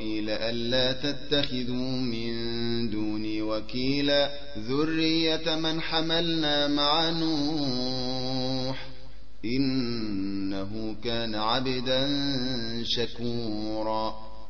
ألا تتخذوا من دوني وكيلا ذرية من حملنا مع نوح إنه كان عبدا شكورا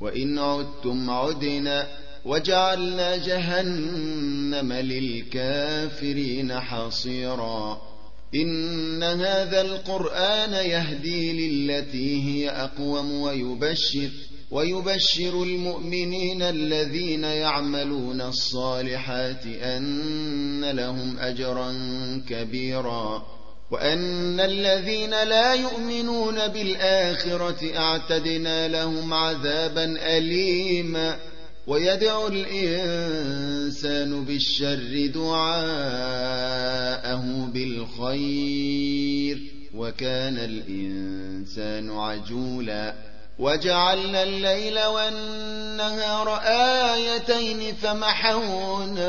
وإن عدتم عدنا وجعلنا جهنم للكافرين حصيرا. إن هذا القرآن يهدي للتي هي أقوم ويبشر ويبشر المؤمنين الذين يعملون الصالحات أن لهم أجرا كبيرا. وأن الذين لا يؤمنون بالآخرة أعتدنا لهم عذابا أليما ويدعو الإنسان بالشر دعاءه بالخير وكان الإنسان عجولا وجعلنا الليل والنهار آيتين فمحونا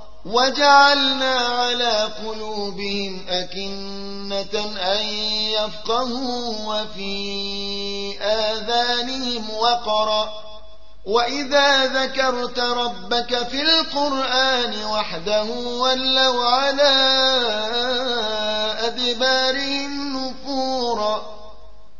وجعلنا على قلوبهم أكنة أن يفقهوا وفي آذانهم وقرأ. وإذا ذكرت ربك في القرآن وحده ولوا على أدبارهم نفورا.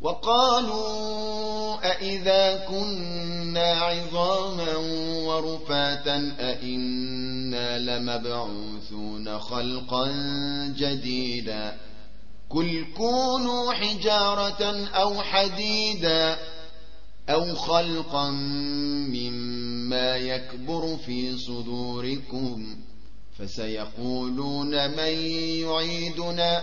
وقالوا أئذا كنا عظاما ورفاتا أئنا لمبعوثون خلقا جديدا قل كونوا حجارة أو حديدا أو خلقا مما يكبر في صدوركم فسيقولون من يعيدنا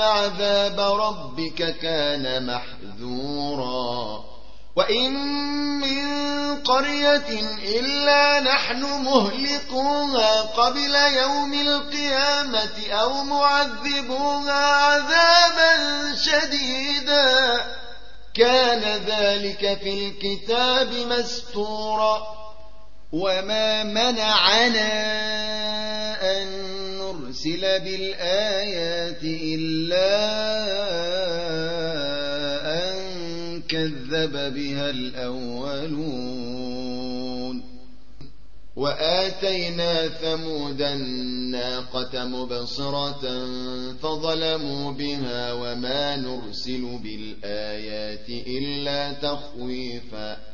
عذاب ربك كان محذورا وإن من قرية إلا نحن مهلكوها قبل يوم القيامة أو معذبوها عذابا شديدا كان ذلك في الكتاب مستورا وما منعنا أن نرسل بالآيات إلا أن كذب بها الأولون. وآتينا ثمود الناقة مبصرة فظلموا بها وما نرسل بالآيات إلا تخويفاً.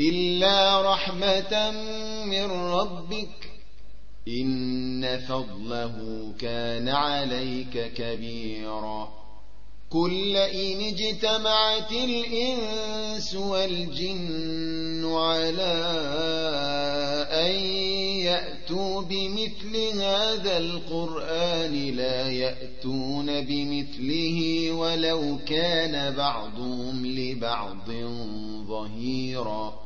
إلا رحمة من ربك إن فضله كان عليك كبيراً كل إن اجتمعت الإنس والجن على أن يأتوا بمثل هذا القرآن لا يأتون بمثله ولو كان بعضهم لبعض ظهيراً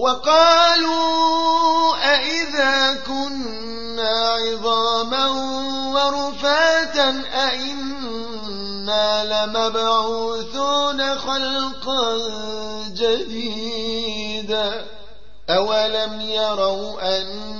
وقالوا أئذا كنا عظاما ورفاتا أئنا لمبعوثون خلقا جديدا أولم يروا أن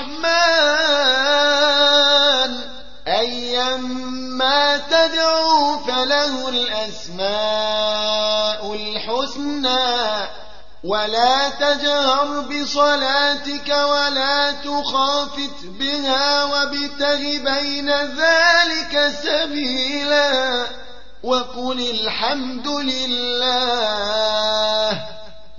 ولا تجهر بصلاتك ولا تخافت بها وابتغ بين ذلك سبيلا وقل الحمد لله